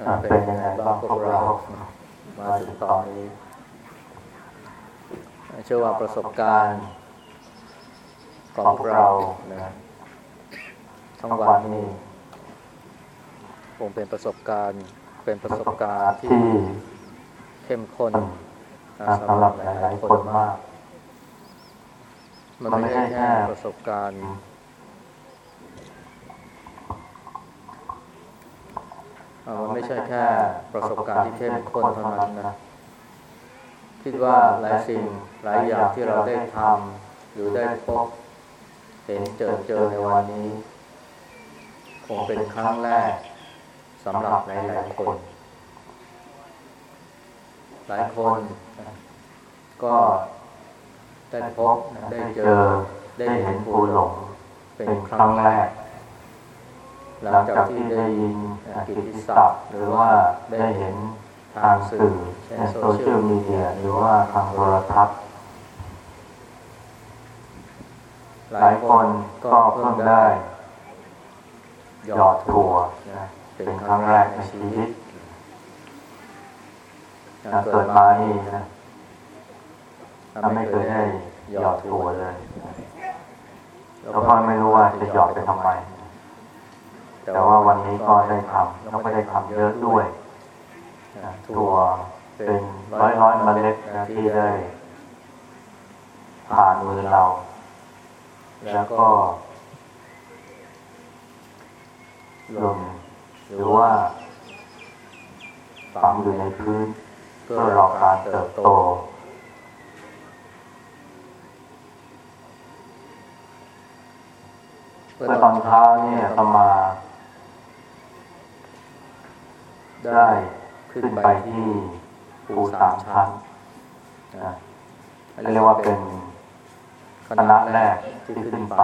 อ่าเป็นยังไงบ้างพวกเรามาถึงตอนนี้ เชื่อว่าประสบการณ์ของพวกเรานะทั้งวันนี้คงเป็นประสบการณ์เป็นประสบการณ์ที่เข้มข้นนะสำหรับหลายๆคนมาก มันไม่ใช่แค่ประสบการณ์ อ่า มันไม่ใช่แค่ประสบการณ์ที่เข้มข้นเท่านั้นนะ คิดว่าหลายสิ่งหลายอย่างที่เราได้ทำหรือได้พบเห็นเจอเจอในวันนี้คงเป็นครั้งแรกสำหรับหลายหลายคน หลายคน ก็ได้พบได้เจอได้เห็นภูหลงเป็นครั้งแรก หลังจากที่ได้ยินกิตติศัพท์หรือว่าได้เห็นทางสื่อเช่นโซเชียลมีเดียหรือว่าทางโทรทัศน์หลายคนก็เพิ่งได้หยอดถั่วเป็นครั้งแรกในชีวิตเกิดมานี่นะไม่เคยได้หยอดถั่วเลยแล้วก็ไม่รู้ว่าจะหยอดไปทำไม แต่ว่าวันนี้ก็ได้ทำแล้วก็ได้ทำเยอะด้วยนะถั่วเป็นร้อยร้อยๆเมล็ดนะที่ได้ผ่านมือเรา แล้วก็ล่นหรือว่าฝังอยู่ในพื้นเพื่อรอการเติบโต เมื่อตอนเช้าเนี่ยอาตมา ได้ขึ้นไปที่ภูสามชั้นนะเรียกว่าเป็นคณะแรกที่ขึ้นไป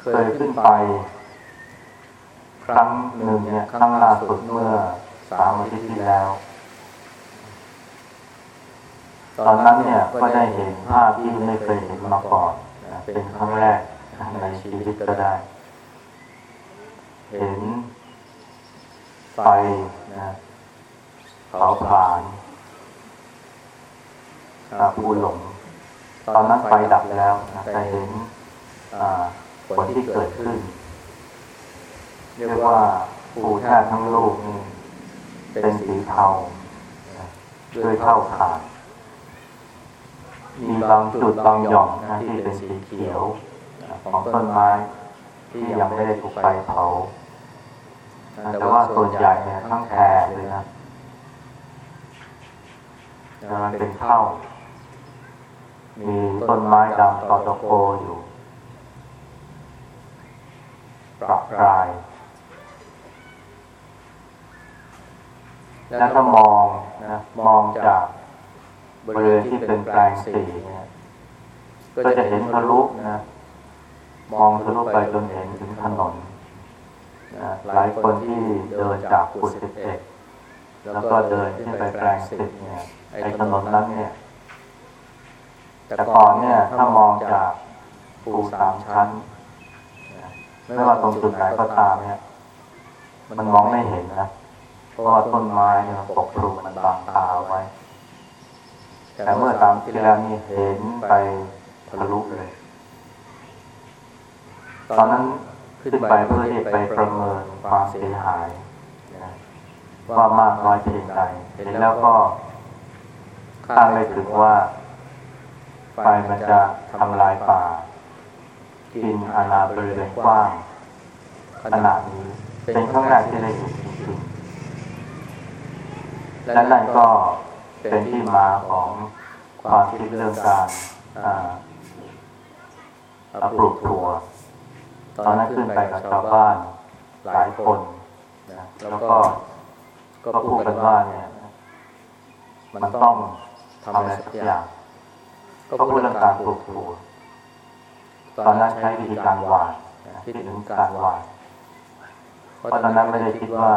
เคยขึ้นไป ครั้งหนึ่งเนี่ยครั้งล่าสุดเมื่อสามอาทิตย์ที่แล้ว ตอนนั้นเนี่ยก็ได้เห็นภาพที่ไม่เคยเห็นมาก่อน เป็นครั้งแรก ในชีวิตก็ได้ เห็นไฟนะเผาผลาญอ่าภูหลง ตอนนั้นไฟดับแล้วนะแต่เห็นผลที่เกิดขึ้น เรียกว่าภูแทบทั้งลูกนี่เป็นสีเทาด้วยเท่าฐานมีบางจุดบางหย่อมนะที่เป็นสีเขียว ของต้นไม้ ที่ยังไม่ได้ถูกไฟเผาแต่ว่าส่วนใหญ่เนี่ยทั้งแถบเลยนะนะมันเป็นเท่ามีต้นไม้ดำตอตะโกอยู่ปรับปราย แล้วถ้ามองนะมองจากบริเวณที่เป็นแปลงสีเนี่ยก็จะเห็นทะลุนะ มองทะลุไปจนเห็นถึงถนนนะหลายคนที่เดินจากกุสิบเอ็ดแล้วก็เดินขึ้นไปแปลงสิบเนี่ยไอ้ถนนนั้นเนี่ย แต่ก่อนเนี่ย ถ้ามองจากภูสามชั้น ไม่ว่าตรงจุดไหนก็ตามเนี่ย มันมองไม่เห็นนะเพราะว่าต้นไม้เนี่ยมันปกคลุมมันบังตาไว้ แต่เมื่อตามที่แล้วนี่เห็นไปทะลุเลย ตอนนั้นขึ้นไปเพื่อที่ไปประเมินความเสียหายว่ามากน้อยเพียงใดเห็นแล้วก็คาดไม่ถึงว่าไฟมันจะทำลายป่า กินอาณาบริเวณกว้างขนาดนี้เป็นครั้งแรกที่ได้เห็นจริงๆและนั่นก็เป็นที่มาของความคิดเรื่องการอ่าปลูกถั่ว ตอนนั้นขึ้นไปกับชาวบ้านหลายคนนะแล้วก็ก็พูดกันว่าเนี่ยมันต้องทำอะไรสักอย่าง ก็พูดเรื่องการปลูกถั่วตอนนั้นใช้วิธีการหวานนะคิดถึงการหวานเพราะตอนนั้นไม่ได้คิดว่า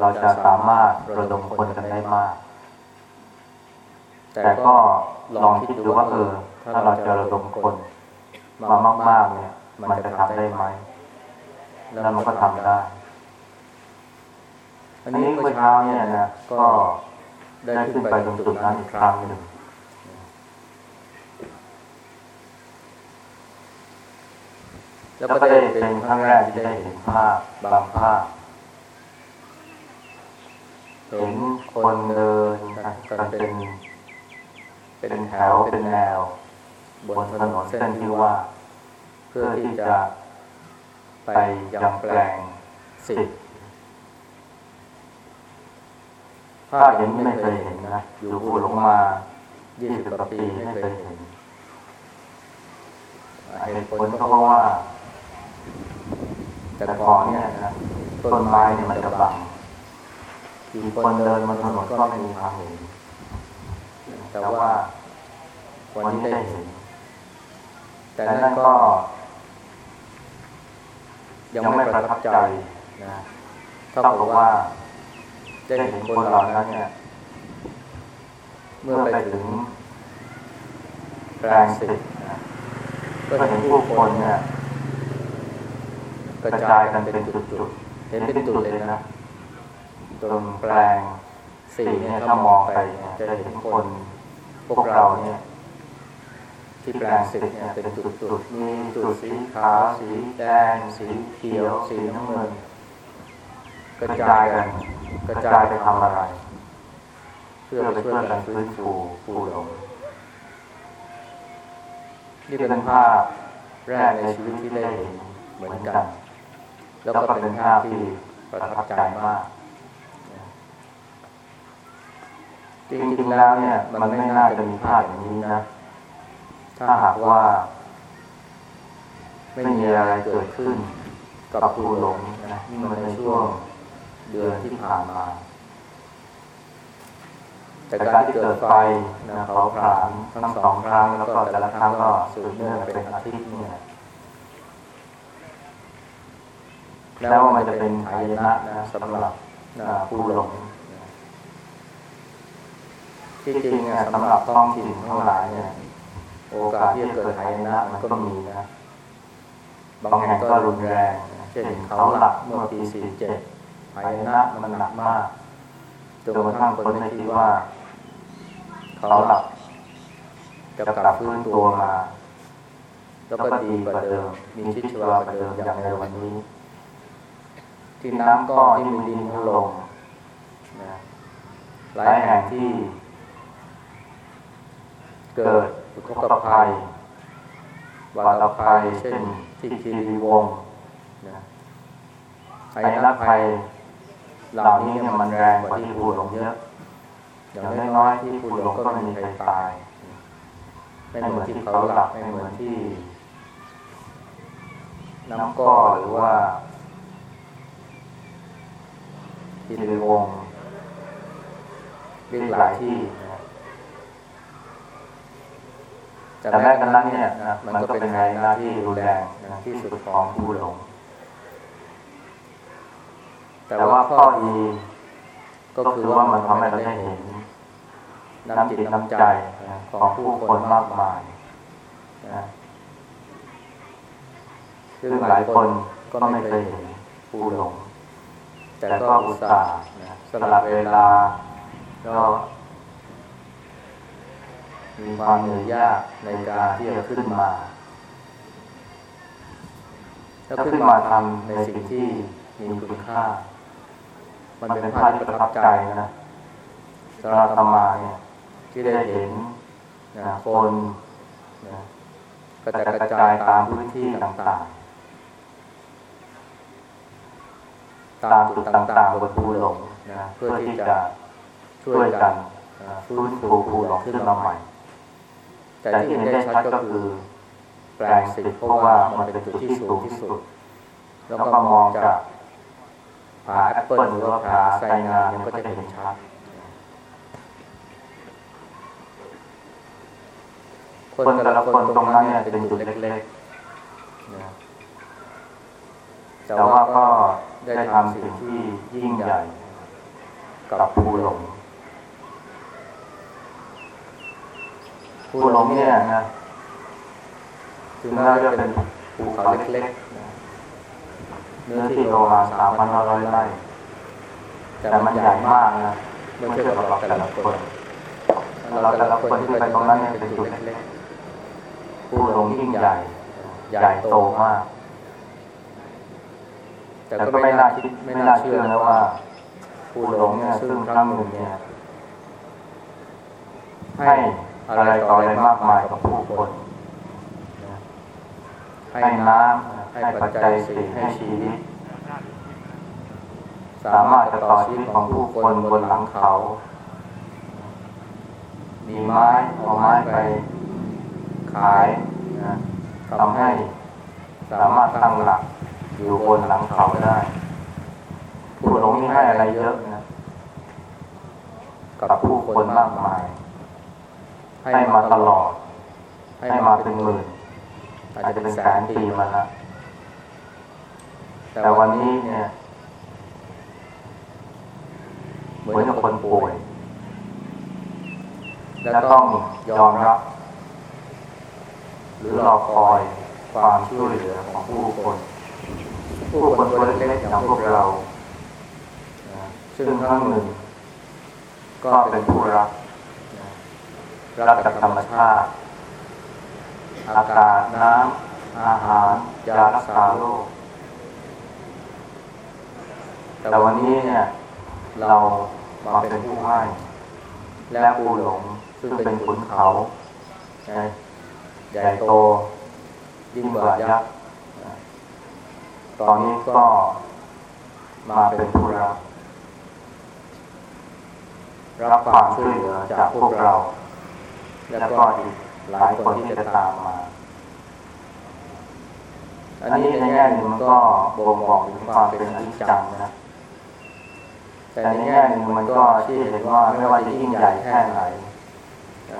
เราจะสามารถระดมคนกันได้มาก แต่ก็ลองคิดดูว่าเออถ้าเราจะระดมคนมามากๆเนี่ย มันจะทำได้ไหมแล้วมันก็ทำได้อันนี้เมื่อเช้าเนี่ยนะก็ได้ขึ้นไปตรงจุดนั้นอีกครั้งหนึ่งแล้วก็ได้เป็นครั้งแรกที่ได้เห็นภาพบางภาพเห็นคนเดินกันเป็น เป็นแถวเป็นแนว บนถนนเส้นที่ว่า เพื่อที่จะไปยังแปลงสิทธิ์ภาพอย่างนี้ไม่เคยเห็นนะ อยู่พูหลงมายี่สิบกว่าปีไม่เคยเห็นเหตุผลก็เพราะว่า แต่ก่อนเนี่ยนะต้นไม้เนี่ยมันจะบังกี่คนเดินบนถนนก็ไม่มีทางเห็น แต่ว่าวันนี้ได้เห็น แต่นั่นก็ ยังไม่ประทับใจนะเท่ากับว่าได้เห็นคนเหล่านั้นเนี่ยเมื่อไปถึงแปลงสิทธิ์ก็เห็นผู้คนเนี่ยกระจายกันเป็นจุดๆ เห็นเป็นจุดเลยนะตรงแปลงสี่เนี่ยถ้ามองไปจะเห็นคนพวกเราเนี่ย ที่แปลงสิทธิ์เนี่ยเป็นจุดๆมีจุดสีขาวสีแดง สีเขียว สีน้ำเงินกระจายกันกระจายไปทำอะไร เพื่อไปช่วยกันฟื้นฟูผู้หลงนี่เป็นภาพแรกในชีวิตที่ได้เห็นเหมือนกัน แล้วก็เป็นภาพที่ประทับใจมากจริงๆแล้วเนี่ย มันไม่น่าจะมีภาพอย่างนี้นะ ถ้าหากว่า ไม่มีอะไรเกิดขึ้น กับผู้หลงนะนี่มันในช่วงเดือนที่ผ่านมา แต่การที่เกิดไฟนะเผาผลาญทั้งสองครั้งแล้วก็แต่ละครั้งก็สืบเนื่องเป็นอาทิตย์เนี่ยแล้วมันจะเป็นหายนะนะสำหรับผู้หลง ที่จริงเนี่ยสำหรับท้องถิ่นทั้งหลายเนี่ย โอกาสที่จะเกิดหายนะมันก็มีนะ บางแห่งก็รุนแรงเช่นเขาหลักเมื่อปี47หายนะมันหนักมากจนกระทั่งคนไม่คิดว่า เขาหลักจะกลับฟื้นตัวมา แล้วก็ดีกว่าเดิม มีชีวิตชีวากว่าเดิมอย่างในวันนี้ ที่น้ำก้อนที่มีดินถล่มหลายแห่งที่ เกิด อุทกภัย วาตภัย เช่นที่คีรีวงศ์นะภัยนักภัยเหล่านี้เนี่ยมันแรงกว่าที่ภูหลงเยอะ อย่างน้อยๆที่ภูหลงก็ไม่มีใครตาย ไม่เหมือนที่เขาหลักไม่เหมือนที่ น้ำก้อหรือว่าคีรีวงศ์เรียกหลายที่นะ แต่แม้กระนั้นเนี่ยนะมันก็เป็นไงนะที่รุนแรงที่สุดของผู้หลง แต่ว่าข้อดีก็คือว่ามันทำให้เราได้เห็นน้ำจิตน้ำใจของผู้คนมากมายซึ่งหลายคนก็ไม่เคยเห็นผู้หลง แต่ก็อุตส่าห์สละเวลาแล้ว มีความเหนื่อยยากในการที่จะขึ้นมาแล้วขึ้นมาทำในสิ่งที่มีคุณค่า มันเป็นภาพที่ประทับใจนะสำหรับธรรมาเนี่ยที่ได้เห็นนะคนนะกระจายกระจายตามพื้นที่ต่างๆ ตามจุดต่างๆบนภูหลงนะเพื่อที่จะช่วยกันนะฟื้นฟูภูหลงขึ้นมาใหม่ แต่ที่เห็นได้ชัดก็คือแปลงสิเพราะว่ามันเป็นจุดที่สูงที่สุด แล้วก็มองจากผาแอปเปิลหรือว่าผาไซงามเนี่ยก็จะเห็นชัดคนแต่ละคนตรงนั้นเนี่ยเป็นจุดเล็กๆแต่ว่าก็ได้ทำสิ่งที่ยิ่งใหญ่ กับภูหลง ภูหลงเนี่ยนะถึงแม้จะเป็นภูเขาเล็กๆเนื้อที่ประมาณสามพันห้าร้อยไร่แต่มันใหญ่มากนะนะเมื่อเมื่อเทีเทียยบบกับเราแต่ละคนเราแต่ละคนที่ไปตรงนั้นเนี่ยเป็นจุดเล็กๆผู้หลงยิ่งใหญ่ ใหญ่โตมาก แต่ก็ไม่น่าคิดไม่น่าเชื่อนะว่าว่าผู้หลงเนี่ยซึ่งครั้งหนึ่งเนี่ยยให้ อะไรต่ออะไรมากมายกับผู้คนให้ให้น้น้ำำให้ให้ปัปัจจจัจัยยสี่สี่ให้ให้ชีชีวิวิตตสาสามารรถถจะจะต่ต่ออชีชีวิวิตตขขอองงผู้ผู้คคนนบบนนหหลัลังงเขาเขา มีมีไม้ไม้เอาเอาไม้ไม้ไปไปขาขายยนะทำให้สามารถตั้งหลักอยู่บนหลังเขาได้ ผู้หลงนี่ให้อะไรเยอะนะ กับกับผู้ผู้คคนนมามากกมามายย ให้ให้มามาตตลลออดดให้ให้มามาเป็เป็นนหหมื่มื่นนอาจอาจจะจะเป็เป็นนแสแสนนปีปีมามาแล้วแล้วแต่แต่วัวันนนี้นี้เนี่เนี่ยยเหเหมืมืออนนกักับบคคนนป่ป่ววยยและและต้ต้อองงยยออมมรัรับบหหรืรืออรรออคคออยยควาความมช่ช่ววยยเหเหลืลืออขขอองงผู้ผู้คคนนผู้ผู้คคนนตัตัววเล็เล็กกๆๆออย่าย่างงพพววกกเราเรา ซึ่ซึ่งงคครั้รั้งงหหนึ่นึ่งงก็ก็เป็เป็นนผู้ผู้รั รับจากธรรมชาติอาอากาศน้ำอาหารยารักษาโรคแต่วันนี้เนี่ยเรามาเป็นผู้ให้และผู้หลงซึ่งเป็นขุนเขาใหญ่โต ยิ่งกว่ายักษ์ตอนนี้ก็มาเป็นผู้รับรับความช่วยเหลือจากพวกเรา แล้วก็อีกหลายคนที่จะตามมา อันนี้ในแง่หนึ่งมันก็บ่งบอกถึงความเป็นอนิจจังนะ แต่ในแง่หนึ่งมันก็ก็ชี้ชี้เห็นว่าไม่ว่าจะยิ่งใหญ่แค่ไหนน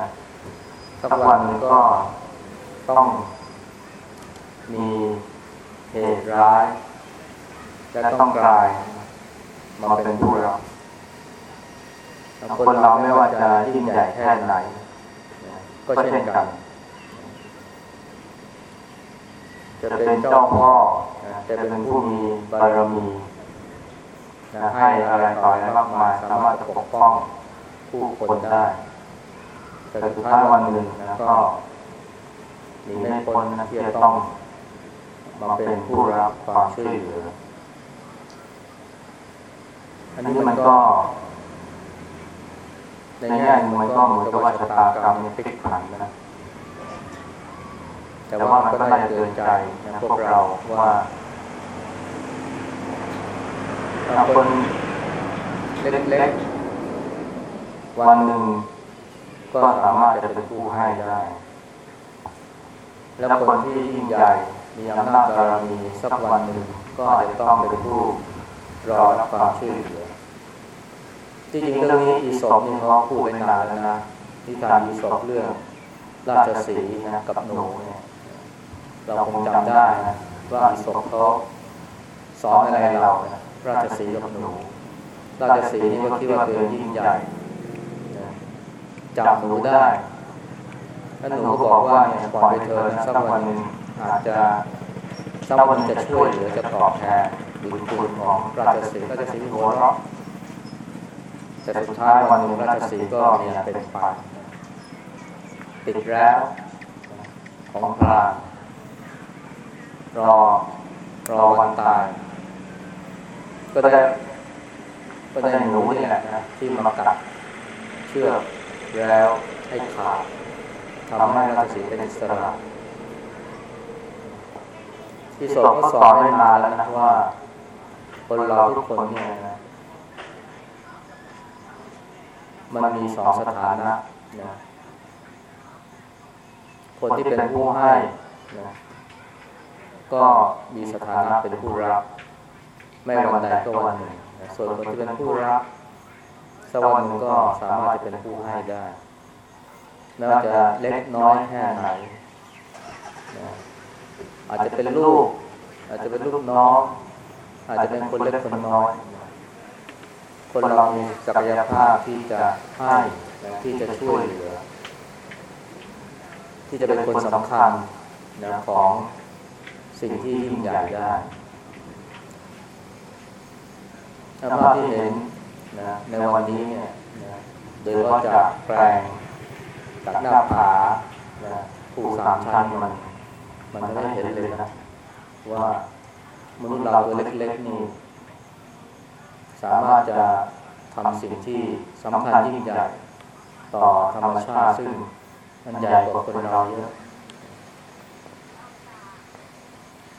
สัสักวันนหหนึ่นึ่งงก็ต้องมีเหตุร้าย และต้องกลายมาเป็นผู้ผู้รับคนเราไม่ว่าจะยิ่งใหญ่แค่ไหน ก็ก็เช่เช่นนกักันนจะจะเป็เป็นนเจ้าเจ้าพ่พ่ออจะจะเป็เป็นนผู้ผู้มีมีบาบารรมีมีนะนะให้ให้อะอะไรไรต่ต่อออะอะไรไรมามากกมามายยสาสามารรถถจะจะปปกกป้ป้อองงผู้ผู้คคนนได้ได้ แต่แต่สุสุดดท้าท้ายยวัวันนหหนึ่นึ่งงนะนะก็ก็หนีมีไม่ไม่พ้พ้นนนะนะที่ที่จะจะต้ต้อองงมามาเป็เป็นนผู้ผู้รัรับบคาวความมช่ช่ววยยเหเหลืลือออันอันนี้นี้มัมันนก็ก็ ในแง่มันก็เหมือนกับว่าชะตากรรมเนี่พลิกผันนะแต่ว่ามันก็น่าจะเตือนใจนะพวกเราว่าคนเล็กๆวันหนึ่งก็สามารถจะเป็นผู้ให้ได้ แล้วคนที่ยิ่งใหญ่ มีอำนาจบารมีสักวันหนึ่งก็อาจจะต้องเป็นผู้รอรับความช่วยเหลือ อจริงๆเรื่องนี้อีสอบนี่เขาพูดไปนานแล้วนะนิทานอีสอบเรื่องราชสีนะกับหนูเนี่ยเราคงจำได้นะว่าอีสอบเขาสอนอะไรเราราชสีกับหนูราชสีนี่ก็คิดว่าตัวเองยิ่งใหญ่จับหนูได้แล้วหนูก็บอกว่าเนี่ยปล่อยไปเถอะสักวันหนึ่งอาจจะสักวันจะช่วยเหลือจะตอบแทนบุญคุณของราชสีห์ราชสีห์หัวเราะ แต่สุดท้ายวันหนึ่งราชสีก็มีอันเป็นไปติดแล้วของพรานรอรอวันตาย ก็ได้ก็ได้หนูนี่แหละนะที่มากัดเชือกแล้วให้ขาดทำให้ราชสีเป็นอิสระที่สอบก็สอนไว้นานแล้วนะว่า คนเราทุกคนเนี่ยนะ มันมีสองสถานะนะ คนที่เป็นผู้ให้นะก็มีสถานะเป็นผู้รับ ไม่วันใดก็วันหนึ่งนะส่วนคนที่เป็นผู้รับสักวันหนึ่งก็สามารถจะเป็นผู้ให้ได้ไม่ว่าจะเล็กน้อยแค่ไหนนะอาจจะเป็นลูก อาจจะเป็นลูกน้อง อาจจะเป็นคนเล็กคนน้อย คนเรามีศักยภาพที่จะให้ที่จะช่วยเหลือ ที่จะเป็นคนสำคัญนะของสิ่งที่ยิ่งใหญ่ได้ถ้าภาพที่เห็นนะในวันนี้เนี่ยโดยเฉพาะจากแปลงจากหน้าผานะภูสามชั้นมัน มันจะได้เห็นเลยนะ ว่ามนุษย์เราตัวเล็กๆนี่ สามารถจะทำสิ่งที่สำคัญยิ่งใหญ่ต่อธรรมชาติซึ่งมันใหญ่กว่าคนเราเยอะ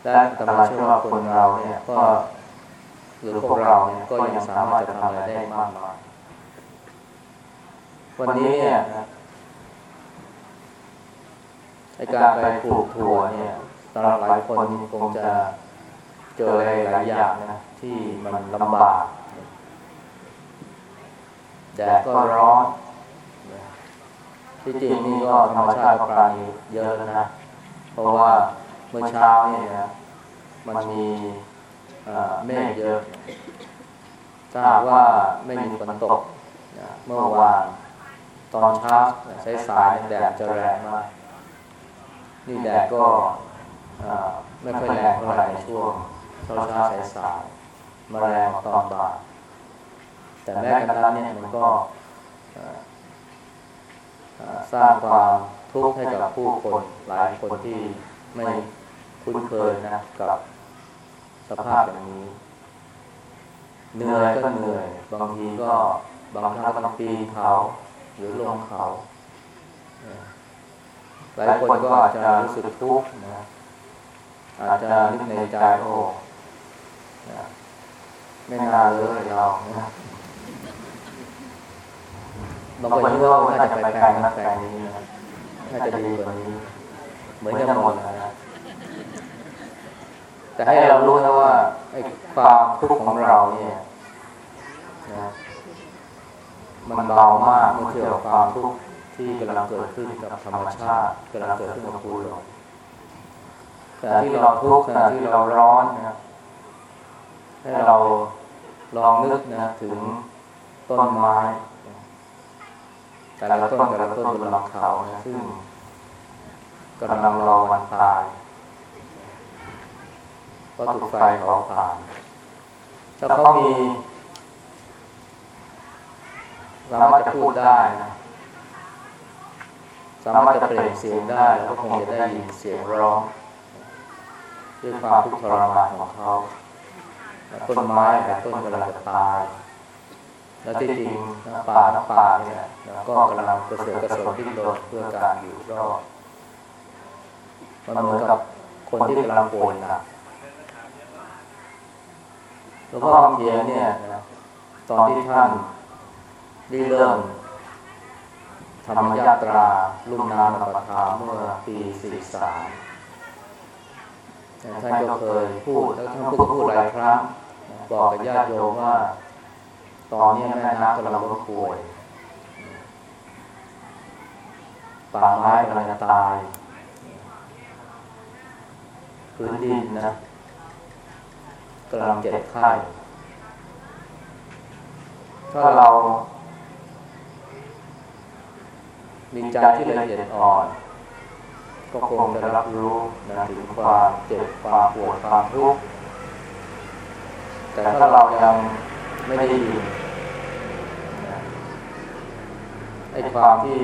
และธรรมเชื่อว่าคนเราเนี่ยก็หรือพวกเราเนี่ยก็ยังสามารถจะทำอะไรได้มากมายวันนี้เนี่ยการไปปลูกถั่วเนี่ยสำหรับหลายคนคงจะเจออะไรหลายอย่างนะที่มันลำบาก แดดก็ร้อนที่จริงนี่ก็ธรรมชาติก็ปราณีเยอะแล้วนะ เพราะว่าเมื่อเช้าเนี่ยนะมันมีเมฆเยอะ ถ้าว่าไม่มีฝนตกเมื่อวานตอนเช้าสายสายแดดจะแรงมาก นี่แดดก็ไม่ค่อยแรงเท่าไหร่ช่วงเช้าเช้าสายสายมาแรงตอนบ่าย แต่แม้กระนั้นเนี่ยมันก็สร้างความทุกข์ให้กับผู้คนหลายคนที่ไม่คุ้นเคยนะกับสภาพอย่างนี้เหนื่อยก็เหนื่อยบางทีก็บางครั้งก็ต้องปีนเขาหรือลงเขาหลายคนก็อาจจะรู้สึกทุกข์นะอาจจะนึกในใจโอ้ไม่น่าเลยเรานะ บางคนคิดว่าน่าจะไปแปลงนั้นแปลนี้น่าจะดีกว่านี้ เหมือนจะหมดนะแต่ให้เรารู้นะว่าไอ้ความทุกข์ของเราเนี่ยนะมันเบามากเมื่อเทียบกับความทุกข์ที่กำลังเกิดขึ้นกับธรรมชาติกำลังเกิดขึ้นกับผู้เราขณะที่เราทุกข์ขณะที่เราร้อนนะให้เราลองนึกนะถึงต้นไม้ แต่ละต้นแต่ละต้นบนหลังเขานะซึ่งกำลังรอวันตายก็ถูกไฟเผาผลาญถ้าเขามีสามารถจะพูดได้นะสามารถจะเปล่งเสียงได้แล้วก็คงจะได้ยินเสียงร้องด้วยความทุกข์ทรมานของเขาต้นไม้หลายต้นกำลังจะตาย แล้วที่จริงนะป่าน้ำป่าเนี่ยนะก็กำลังกระเสือกกระสนดิ้นรนเพื่อการอยู่รอดมันเหมือนกับคนที่กำลังป่วยหนักหลวงพ่อคำเขียนเนี่ยนะตอนที่ท่านได้เริ่มธรรมยาตราลุ่มน้ำลำปะทาเมื่อปี43ท่านก็เคยพูดแล้วท่านพูดก็พูดหลายครั้งบอกกับญาติโยมว่า ตอนนี้แม่น้ำกำลังล้นป่วยป่าไม้กำลังจะตายพื้นดินนะกำลังเจ็บไข้ถ้าเรา มีใจที่ละเอียดอ่อน ก็คงจะรับรู้นะถึงความเจ็บความปวดความทุกข์แต่ถ้าเรายังไม่ได้ยินนะ ไอ้ความที่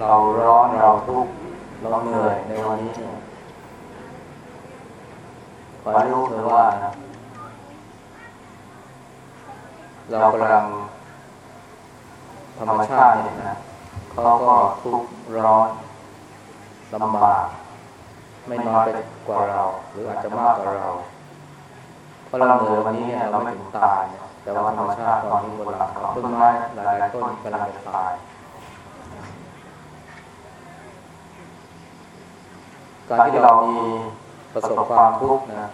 เราร้อนเราทุกข์เราเหนื่อยในวันนี้เนี่ยขอให้รู้เธอว่านะเรากำลังธรรมชาติเนี่ยนะเขาก็ทุกข์ร้อนลำบากไม่น้อยไปกว่าเรา หรืออาจจะมากกว่าเรา เพราะเราเหนื่อยวันนี้เนี่ยเราไม่ถึงตายเนี่ยแต่ว่าธรรมชาติตอนนี้บนหลังเขาต้นไม้หลายๆต้นกำลังจะตาย การที่เรามีประสบความทุกข์นะ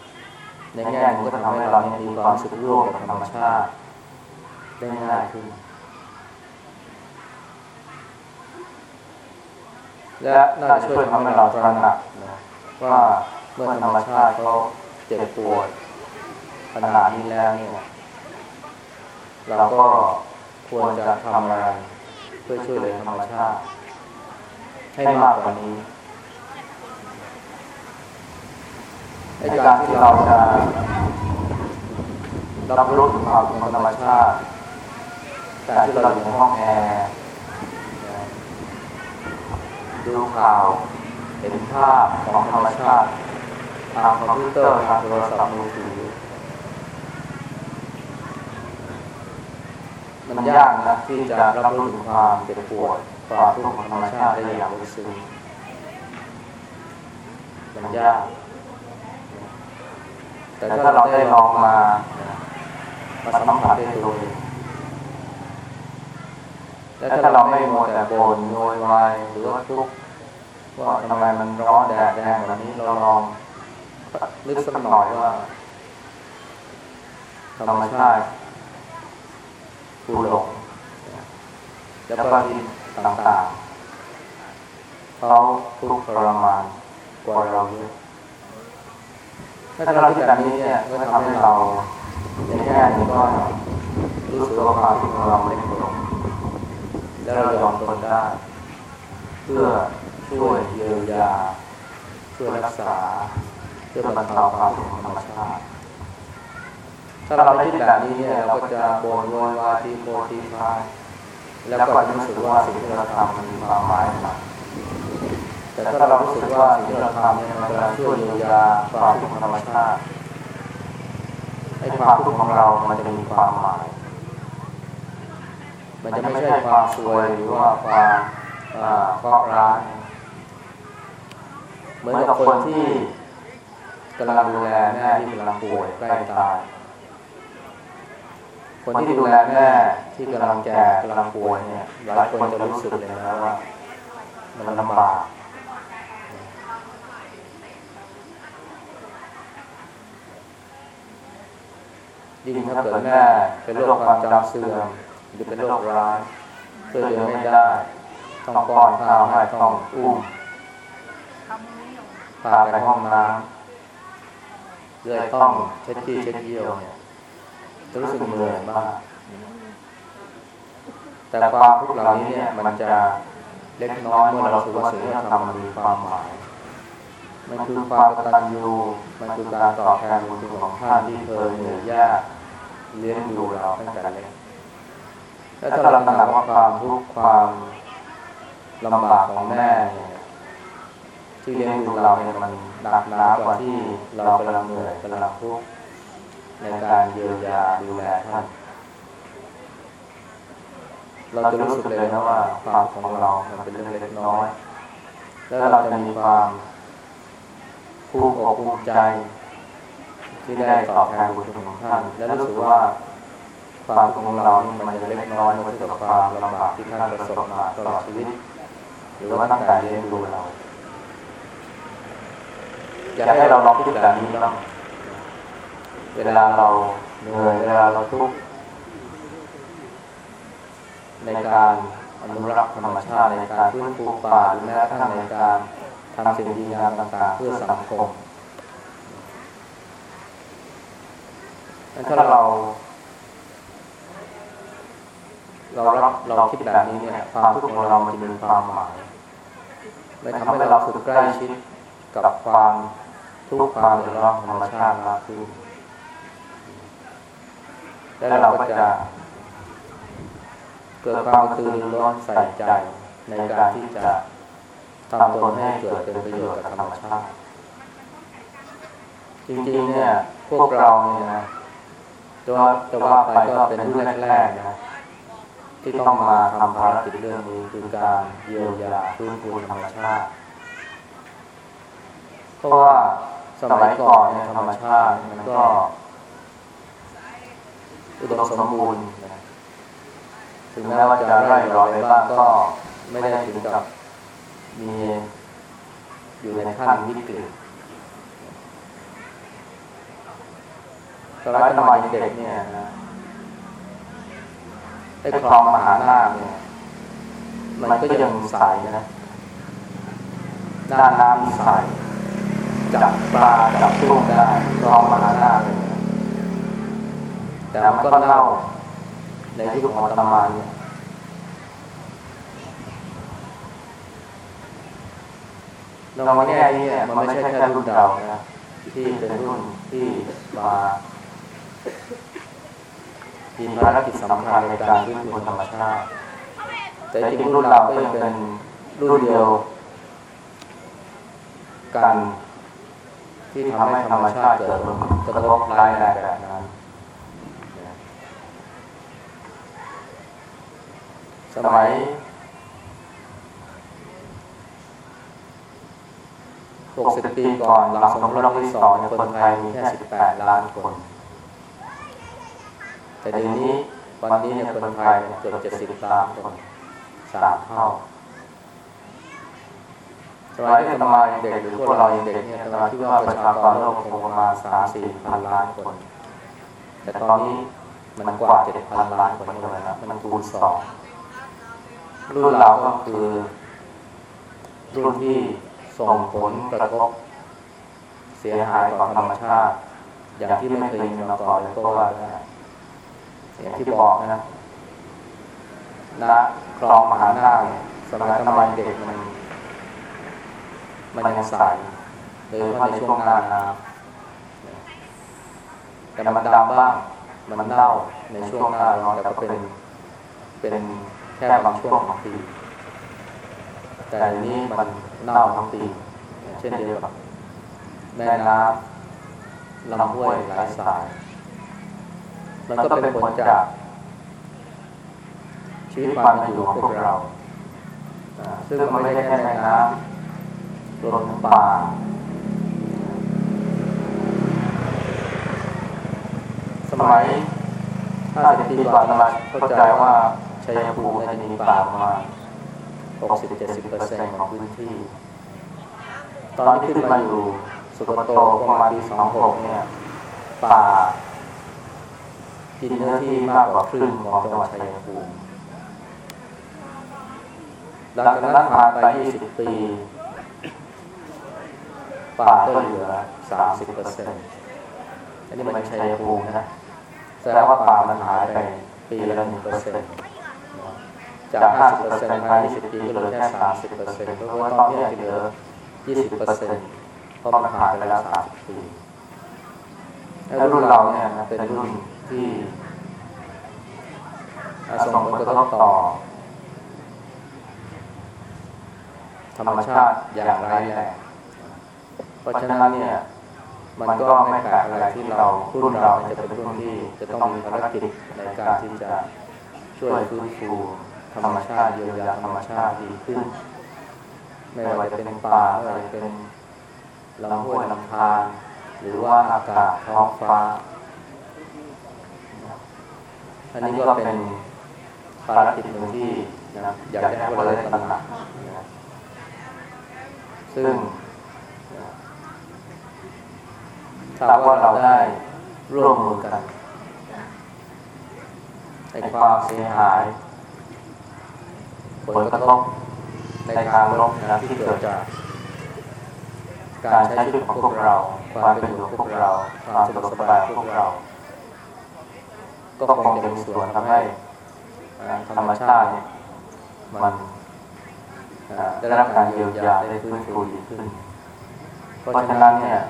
ในแง่นึงก็ทำให้เรามีความสึกร่วมกับธรรมชาติ ได้ง่ายขึ้น และน่าจะช่วยทำให้เราตระหนักนะว่าเมื่อธรรมชาติเขาเจ็บปวดขนาดนี้แล้วเนี่ยเราก็ควรจะทำอะไรเพื่อช่วยเหลือธรรมชาติ ให้มากกว่านี้ ในการที่เราจะรับรู้ถึงความเป็นธรรมชาติการที่เราอยู่ในห้องแอร์ดูข่าวเห็นภาพของธรรมชาติทางคอมพิวเตอร์ทางโทรศัพท์มือถือมันยากนะที่จะรับรู้ถึงความเจ็บปวดความทุกข์ของธรรมชาติได้อย่างลึกซึ้งมันยาก แต่ถ้าเราได้ลองมามาสัมผัสได้ตัวเองและถ้าเราไม่มัวแต่บ่นโวยวายหรือว่าทุกข์ว่าทำไมมันร้อนแดดแดงแบบนี้เราลองนึกสักหน่อยว่าธรรมชาติผู้หลงแล้วก็ที่ต่างๆเขาทุกข์ทรมานกว่าเราเยอะ ถ้าเราคิดแบบนี้เนี่ยก็ทำให้เราในแง่หนึงก็รู้สึกว่าความทุกข์ของเราไม่ลงและเรายอมทนได้ เพื่อช่วยเยียวยาช่วยรักษาเพื่อบรรเทาความทุกข์ของธรรมชาติถ้าเราไม่คิดแบบนี้เนี่ยเราก็จะโบนโวยวายทีโพทีพายแล้วก็รู้สึกว่าสิ่งที่เราทำมันมีความหมายนะ แต่ถ้าเรารู้สึกว่าสิ่งที่เราทำเนี่ยมันกำลังช่วยเยียวยาความทุกข์ของธรรมชาติไอ้ความทุกข์ของเรามันจะมีความหมาย มันจะไม่ใช่ความสวยหรือว่าความเคราะห์ร้ายเหมือนกับคนที่กำลังดูแลแม่ที่กำลังป่วยใกล้ตาย คนที่ดูแลแม่ที่กำลังแก่กำลังป่วยเนี่ยหลายคนจะรู้สึกเลยนะว่า มันลำบาก ยิ่งถ้าเกิดแม่เป็นโรคความจำเสื่อมหรือเป็นโรคร้ายช่วยเหลือไม่ได้ต้องป้อนข้าวให้ต้องอุ้มพาไปห้องน้ำเลยต้องเช็ดที่เช็ดเยี่ยวเนี่ยจะรู้สึกเหนื่อยมาก แต่ความทุกข์เหล่านี้เนี่ยมันจะเล็กน้อยเมื่อเราถือว่าสิ่งที่เราทำมันมีความหมาย มันคือความกตัญญูมันคือการตอบแทนบุญคุณของท่านที่เคยเหนื่อยยากเลี้ยงดูเราตั้งแต่เล็กและถ้าเราตระหนักว่าความทุกข์ความลำบากของแม่ที่เลี้ยงดูเราเนี่ยมันหนักหนากว่าที่เรากำลังเหนื่อยกำลังทุกข์ในการเยียวยาดูแลท่านเราจะรู้สึกเลยนะว่าความของเรามันเป็นเรื่องเล็กน้อย แล้วเราจะมีความ ภูมิอกภูมิใจ ที่ได้ตอบแทนบุญคุณของท่านและรู้สึกว่าความทุกข์ของเรานี่มันจะเล็กน้อยเมื่อเทียบกับความลำบากที่ท่านประสบมาตลอดชีวิต หรือว่าตั้งแต่เลี้ยงดูเราอยากให้เราลองคิดแบบนี้บ้างเวลาเราเหนื่อยเวลาเราทุกข์ในการอนุรักษ์ธรรมชาติในการฟื้นฟูป่าหรือแม้กระทั่งในการ ทำสิ่งดีงามต่างๆเพื่อสังคมถ้าเรา เรารับเราคิดแบบนี้เนี่ยความทุกข์ของเรามันจะมีความหมายไม่ทำให้เราสึกใกล้ชิดกับความทุกข์ความเดือดร้อนธรรมชาติมากขึ้นและเราก็จะเกิดความตือรือนใส่ใจในการที่จะ ทำตนให้เกิดเป็นประโยชน์กับธรรมชาติ จริงๆเนี่ย พวกเราเนี่ยนะจะว่าจะว่าไปก็เป็นรุ่นแรกๆนะที่ต้องมาทำภารกิจเรื่องนี้คือการเยียวยาฟื้นฟูธรรมชาติ เพราะว่าสมัยก่อนเนี่ยธรรมชาติมันก็อุดมสมบูรณ์นถึงแม้ว่าจะไร่รอยไปบ้างก็ไม่ได้ถึงกับ มีอยู่ในขั้นวิกฤตสมัยสมัยเด็กเนี่ยนะไอ้คลองมหานาคเนี่ยมันก็ยังใสนะหน้าน้ำใสจับปลาจับกุ้งได้คลองมหานาคแต่มันก็เน่าในที่ของอาตมาเนี่ย ราแง่นี้มันไม่ใช่แค่รุ่นเรานะที่เป็นรุ่นที่มามีภารกิจสำคัญในการฟื้นฟูธรรมชาติแต่จริงรุ่นเราก็ยังเป็นรุ่นเดียวกันที่ทำให้ธรรมชาติเกิดผลกระทบร้ายแรงแบบนั้นสมัย 60 ปีก่อนหลังสงครามโลกที่สองเนี่ยคนไทยมีแค่ 18 ล้านคน แต่เดี๋ยวนี้วันนี้เนี่ยคนไทยเกือบ70ล้านคนสามเท่าสมัยที่ตมายังเด็กหรือพวกเรายังเด็กเนี่ยตมาคิดว่าประชากรโลกคงประมาณ3-4พันล้านคน แต่ตอนนี้มันกว่า7,000ล้านคนเลยนะมันคูณสองรุ่นเราก็คือรุ่นที่ ส่งผลกระทบเสียหายต่อธรรมชาติ อย่างที่ไม่เคยมีมาก่อนเลยก็ว่าได้อย่างที่บอกนะณคลองมหานาคสมัยสมัยเด็กมัน มันยังใสโดยเฉพาะในช่วงหน้าน้ำแต่มันดำบ้าง มันเน่าในช่วงหน้าร้อนแต่ก็เป็น เป็นแค่บางช่วงของปีแต่นี้มัน เน่าทั้งปี เช่นเดียวกับแม่น้ำลำห้วยหลายสาย มันก็เป็นผลจากชีวิตความเป็นอยู่ของพวกเราอ่าซึ่งมันไม่ใช่แค่แม่น้ำรวมถึงป่าสมัย50ปีก่อนมาเข้าใจว่าชัยภูมิเนี่ยจะมีป่าประมาณ 60-70%ของพื้นที่ ตอนที่ขึ้นมาอยู่สุกโตประมาณปี26เนี่ยป่ากินเนื้อที่มากกว่าครึ่งของจังหวัดชัยภูมิหลังจากนั้นผ่านไป 20 ปี ป่าก็เหลือ 30%อันนี้มันชัยภูมินะ แสดงว่าป่ามันหายไปปีละหนึ่งเปอร์เซ็นต์ จากห้าสิบเปอร์เซ็นต์ภายในสิบปีก็เหลือแค่สามสิบเพราะว่าตอนนี้เหลือยี่สิบเปอร์เซ็นต์เพราะมันหายไปแล้วสามสิบปีแล้วรุ่นเราเนี่ยนะเป็นรุ่นที่ส่งผลกระทบต่อ ธรรมชาติอย่างไรแรงเพราะฉะนั้นเนี่ยมันก็ไม่แปลกอะไรที่เรารุ่นเราจะเป็นรุ่นที่จะต้องมีภารกิจในการที่จะช่วยฟื้นฟู ธรรมชาติเยียวยาธรรมชาติดีขึ้น ไม่ว่าจะเป็นป่าไม่ว่าจะเป็นลำห้วยลำธารหรือว่าอากาศท้องฟ้า อันนี้ก็เป็นภารกิจหนึ่งที่นะอยากจะให้พวกเราได้ตระหนักซึ่งถ้าว่าเราได้ร่วมมือกันในความเสียหาย ผลกระทบในทางลบนะที่เกิดจาก การใช้ชีวิตของพวกเรา ความเป็นอยู่ของพวกเรา ความสะดวกสบายของพวกเรา ก็คงจะมีส่วนทำให้ธรรมชาติเนี่ยมันได้รับการเยียวยาได้ฟื้นฟูดีขึ้น เพราะฉะนั้นเนี่ย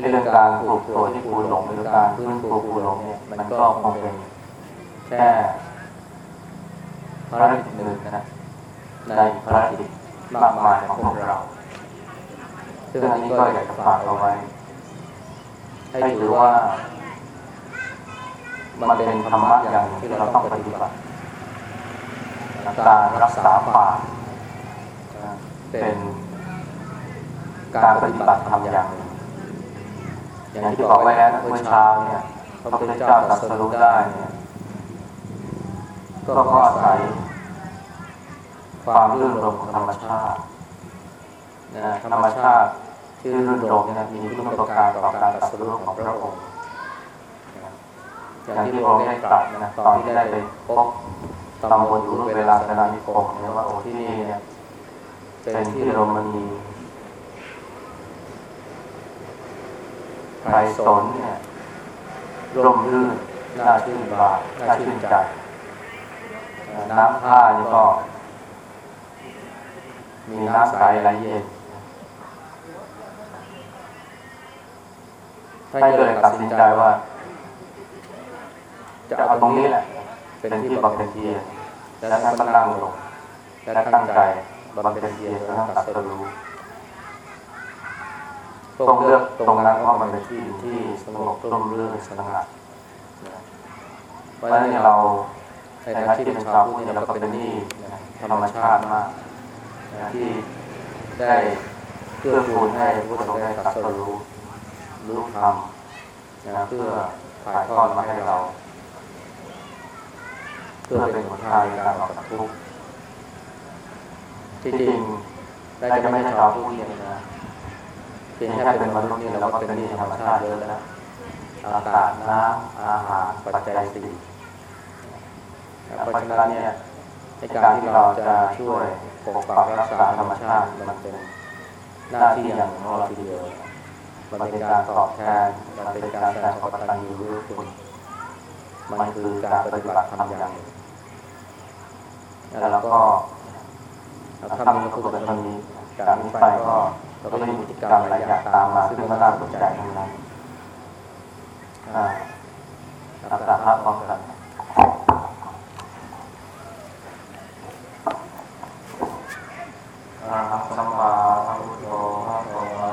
เรื่องการปลูกตัวที่ปูหลงหรือการฟื้นฟูปูหลงเนี่ยมันก็คงเป็นแค่ ภารกิจหนึ่งนะในภารกิจมากมายของพวกเรา ซึ่งอันนี้ก็อยากจะฝากเอาไว้ ให้ถือว่า มันเป็นธรรมะอย่างที่เราต้องปฏิบัติการรักษาป่าเป็นการปฏิบัติธรรมอย่างอย่างที่บอกไว้แล้วเมื่อเช้าเนี่ยพระพุทธเจ้าตรัสรู้ได้เนี่ยก็เพราะอาศัย ความรื่นรมของธรรมชาตินะธรรมชาติที่รื่นรมนี่ยมีคุณประการต่อการตรัสรู้ของพระองค์อย่างที่พระองค์ได้ตรัสนะตอนที่ได้ไปพบตำบลอยู่รูปเวลาสนานิคมเนี่ยว่าโอ้ที่นี่เนี่ยเป็นที่รมณีไพรสนเนี่ยร่มรื่นน่าชื่นบานน่าชื่นใจน้ำท่านี่ก็ มีน้ำใสไหลเย็นท่านท่ก็เลยตัดสินใจว่า จะเอาตรงนี้แหละ เป็นที่บำเพ็ญเพียรและท่านก็นั่งลงและและตั้งใจบำเพ็ญเพียรรและทั้งตัตัดสรู้รู้ทรงเลือกตรงนั้นเพราะมันเป็นที่ที่สงบร่ร่มรื่นสงังัดเพราะฉะนั้นเราในฐานะที่เป็นชาวพุทธเราก็เป็นนหหนี้ธรรมชาติมาก ที่ได้เกื้เกื้ออกูกูลลให้พระพุทธธเจ้าเจ้ตรัตรัสรู้รู้ธรรมนะเพื่อถ่ายทอดมาให้เรา เพื่อเป็นหนทางในการออกจากทุกข์ที่จริงได้จะไม่ใช่ใช่ชาชาววพุทพุธทธเนี่เนี่ยยนะเพียงแค่เป็นมนุษย์นี่เราก็เป็นนหหนี้นี้ธรรมชาติเยอะแล้วอากาศน้ำอาหารปัจจัยสี่เพราะฉะนั้นเนี่ยในการที่เราจะช่วย ปกปักรักษาธรรมชาติมันเป็นหน้าที่อย่างหนึ่งของเราทีเดียวมันเป็นการตอบแทนมันเป็นการแสดงความกตัญญูรู้คุณมันคือการปฏิบัติธรรมอย่างหนึ่งแล้วเราก็ถ้ามีพระพุทธเจ้านี้จากนี้ไปก็เราก็จะมีพฤติกรรมหลายอย่างตามมาซึ่งก็น่าสนใจทั้งนั้นอ่ารักษาษาพระพร้อมมกักัน น อะระหัง สัมมาสัมพุทโธพระโตมา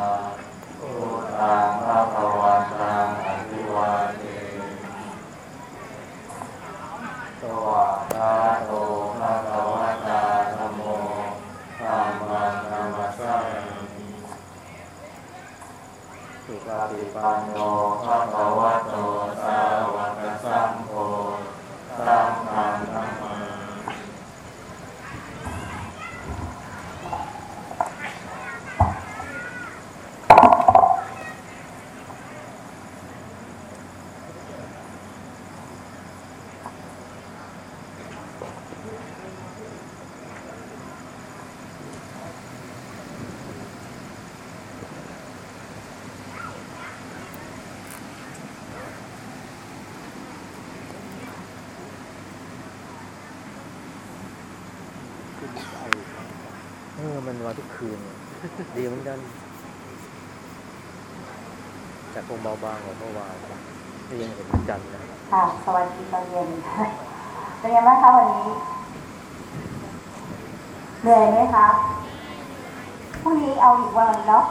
พุทธังพระภวันตังอภิวาเทสวะคาโตพระภวตาธัมโมธัมมังนัมสสามิสุปฏิปันโนโนภะคะวะโตสาวกสังโฆสังฆังนัม เออมันมาทุกคืน ดีเหมือนกันแต่คงเบาบางกว่าเมื่อวานนี่ยังเห็นจันนะค่ะ สวัสดีตอนเย็นเป็นยังไงคะวันนี้ เหนื่อยไหมคะพรุ่งนี้เอาอีกวันเนาะ